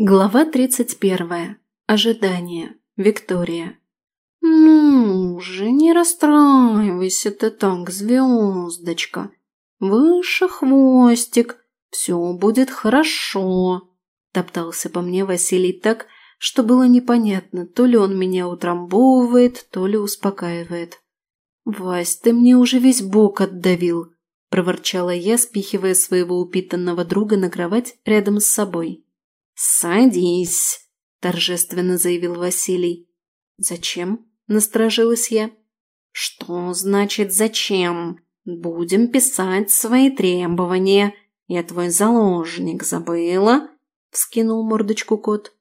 Глава 31. Ожидание. Виктория. «Ну же, не расстраивайся ты так, звездочка. Выше хвостик, все будет хорошо», – топтался по мне Василий так, что было непонятно, то ли он меня утрамбовывает, то ли успокаивает. «Вась, ты мне уже весь бок отдавил», – проворчала я, спихивая своего упитанного друга на кровать рядом с собой. «Садись», – торжественно заявил Василий. «Зачем?» – насторожилась я. «Что значит зачем? Будем писать свои требования. Я твой заложник, забыла?» – вскинул мордочку кот.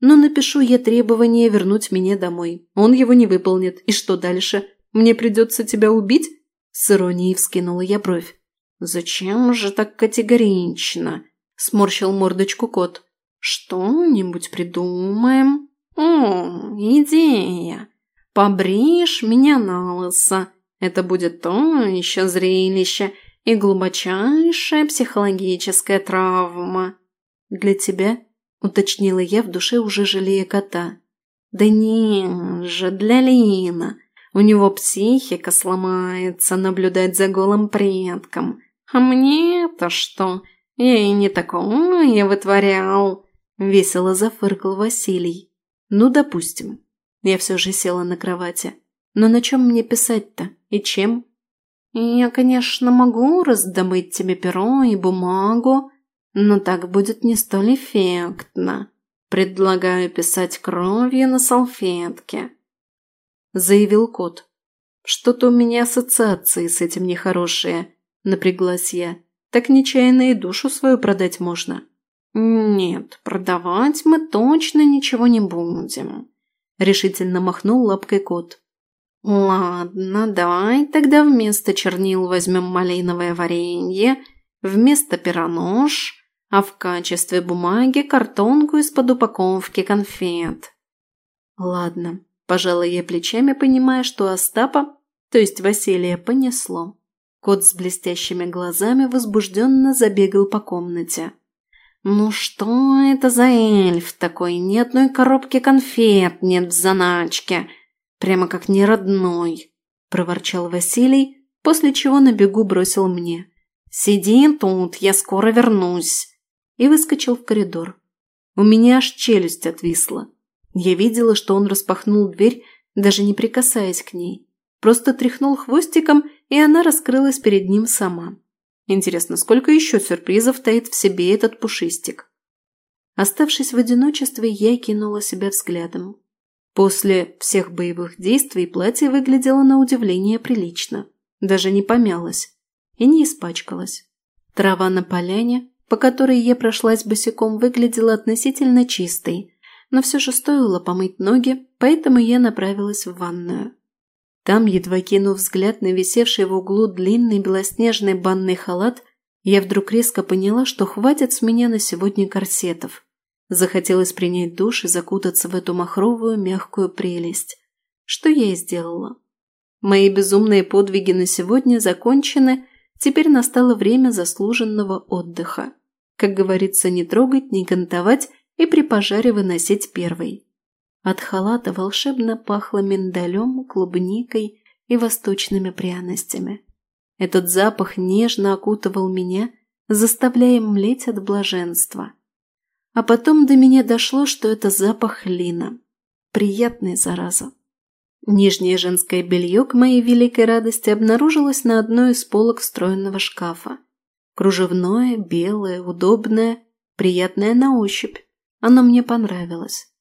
«Ну, напишу я требование вернуть меня домой. Он его не выполнит. И что дальше? Мне придется тебя убить?» С иронией вскинула я бровь. «Зачем же так категорично?» – сморщил мордочку кот. «Что-нибудь придумаем?» «О, идея! Побришь меня на лысо. Это будет то еще зрелище и глубочайшая психологическая травма». «Для тебя?» – уточнила я в душе, уже жалея кота. «Да не же, для Лина. У него психика сломается наблюдать за голым предком. А мне-то что? Я и не такое вытворял». Весело зафыркал Василий. Ну, допустим. Я все же села на кровати. Но на чем мне писать-то? И чем? Я, конечно, могу раздобыть тебе перо и бумагу, но так будет не столь эффектно. Предлагаю писать кровью на салфетке. Заявил кот. Что-то у меня ассоциации с этим нехорошие, напряглась я. Так нечаянно и душу свою продать можно. «Нет, продавать мы точно ничего не будем», – решительно махнул лапкой кот. «Ладно, давай тогда вместо чернил возьмем малиновое варенье, вместо пера нож, а в качестве бумаги картонку из-под упаковки конфет». «Ладно», – пожала я плечами, понимая, что Остапа, то есть Василия, понесло. Кот с блестящими глазами возбужденно забегал по комнате. «Ну что это за эльф такой? Ни одной коробки конфет нет в заначке. Прямо как неродной», – проворчал Василий, после чего на бегу бросил мне. «Сиди тут, я скоро вернусь», и выскочил в коридор. У меня аж челюсть отвисла. Я видела, что он распахнул дверь, даже не прикасаясь к ней. Просто тряхнул хвостиком, и она раскрылась перед ним сама. Интересно, сколько еще сюрпризов таит в себе этот пушистик? Оставшись в одиночестве, я кинула себя взглядом. После всех боевых действий платье выглядело на удивление прилично. Даже не помялось и не испачкалось. Трава на поляне, по которой я прошлась босиком, выглядела относительно чистой, но все же стоило помыть ноги, поэтому я направилась в ванную. Там, едва кинув взгляд на висевший в углу длинный белоснежный банный халат, я вдруг резко поняла, что хватит с меня на сегодня корсетов. Захотелось принять душ и закутаться в эту махровую мягкую прелесть. Что я и сделала. Мои безумные подвиги на сегодня закончены, теперь настало время заслуженного отдыха. Как говорится, не трогать, не кантовать и при пожаре выносить первый. От халата волшебно пахло миндалем, клубникой и восточными пряностями. Этот запах нежно окутывал меня, заставляя млеть от блаженства. А потом до меня дошло, что это запах лина. Приятный, зараза. Нижнее женское белье к моей великой радости обнаружилось на одной из полок встроенного шкафа. Кружевное, белое, удобное, приятное на ощупь. Оно мне понравилось.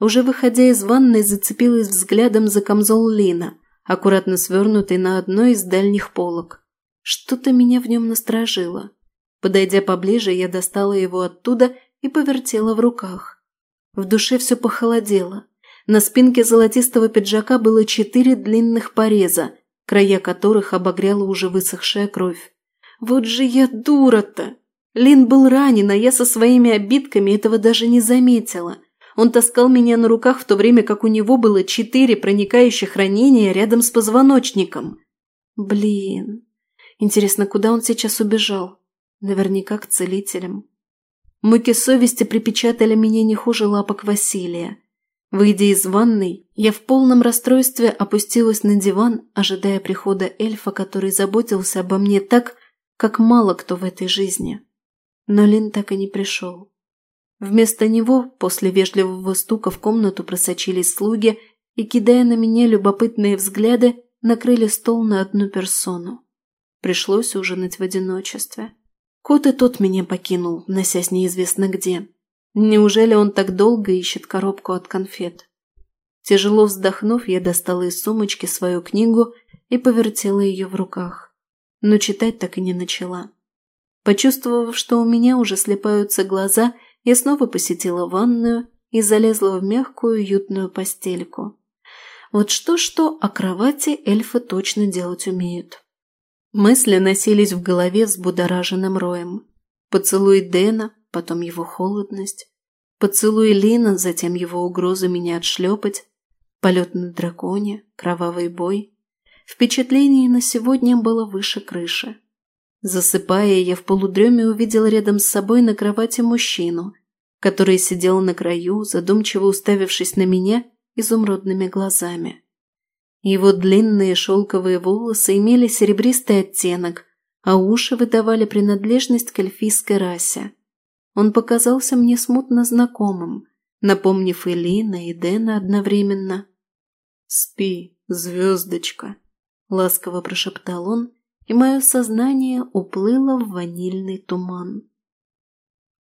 Уже выходя из ванной, зацепилась взглядом за камзол Лина, аккуратно свернутый на одной из дальних полок. Что-то меня в нем насторожило. Подойдя поближе, я достала его оттуда и повертела в руках. В душе все похолодело. На спинке золотистого пиджака было четыре длинных пореза, края которых обогряла уже высохшая кровь. Вот же я дура-то! Лин был ранен, а я со своими обидками этого даже не заметила – он таскал меня на руках в то время, как у него было четыре проникающих ранения рядом с позвоночником. Блин. Интересно, куда он сейчас убежал? Наверняка к целителям. Муки совести припечатали меня не хуже лапок Василия. Выйдя из ванной, я в полном расстройстве опустилась на диван, ожидая прихода эльфа, который заботился обо мне так, как мало кто в этой жизни. Но Лин так и не пришел. Вместо него, после вежливого стука в комнату просочились слуги и, кидая на меня любопытные взгляды, накрыли стол на одну персону. Пришлось ужинать в одиночестве. Кот и тот меня покинул, носясь неизвестно где. Неужели он так долго ищет коробку от конфет? Тяжело вздохнув, я достала из сумочки свою книгу и повертела ее в руках. Но читать так и не начала. Почувствовав, что у меня уже слепаются глаза, я снова посетила ванную и залезла в мягкую уютную постельку. Вот что-что, а кровати эльфы точно делать умеют. Мысли носились в голове с будораженным роем. Поцелуй Дэна, потом его холодность. Поцелуй Лина, затем его угроза меня отшлепать. Полет на драконе, кровавый бой. Впечатление на сегодня было выше крыши. Засыпая, я в полудреме увидела рядом с собой на кровати мужчину, который сидел на краю, задумчиво уставившись на меня изумрудными глазами. Его длинные шелковые волосы имели серебристый оттенок, а уши выдавали принадлежность к эльфийской расе. Он показался мне смутно знакомым, напомнив и Лина, и Дэна одновременно. «Спи, звездочка», — ласково прошептал он, и мое сознание уплыло в ванильный туман.